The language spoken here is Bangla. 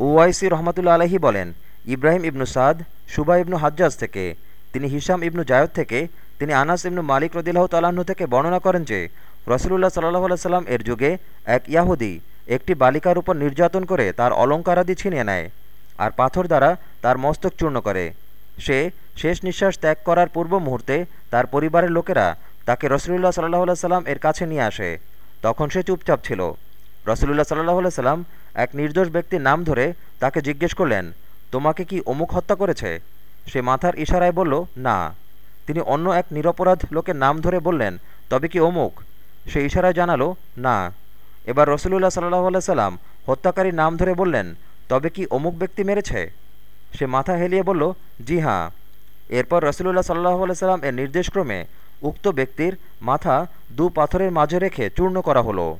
ওয়াইসি রহমতুল্লা আলহি বলেন, ইব্রাহিম ইবনু সাদ সুবা ইবনু হাজ্জাজ থেকে, তিনি হিসাম ইবনু জায়দ থেকে, তিনি আনাস ইবনু মালিক রদিল্লাহ তালাহ্ন থেকে বর্ণনা করেন যে, রসুলুল্লাহ সাল্লাহ সাল্লাম এর যুগে এক ইয়াহুদি একটি বালিকার উপর নির্যাতন করে তার অলঙ্কারাদি ছিনিয়ে নেয় আর পাথর দ্বারা তার মস্তক চূর্ণ করে। সে শেষ নিঃশ্বাস ত্যাগ করার পূর্ব মুহূর্তে তার পরিবারের লোকেরা তাকে রসুলুল্লাহ সাল্লাহ সাল্লাম এর কাছে নিয়ে আসে। তখন সে চুপচাপ ছিল। রসুলুল্লাহ সাল্লাহ সাল্লাম এক নির্দোষ ব্যক্তির নাম ধরে তাকে জিজ্ঞেস করলেন, তোমাকে কি অমুক হত্যা করেছে? সে মাথার ইশারায় বলল, না। তিনি অন্য এক নিরপরাধ লোকের নাম ধরে বললেন, তবে কি অমুক? সে ইশারায় জানালো, না। এবার রসুলুল্লাহ সাল্লাহ সাল্লাম হত্যাকারীর নাম ধরে বললেন, তবে কি অমুক ব্যক্তি মেরেছে? সে মাথা হেলিয়ে বলল, জি হ্যাঁ। এরপর রসুলুল্লাহ সাল্লাহ সাল্লাম এর নির্দেশক্রমে উক্ত ব্যক্তির মাথা দু পাথরের মাঝে রেখে চূর্ণ করা হলো।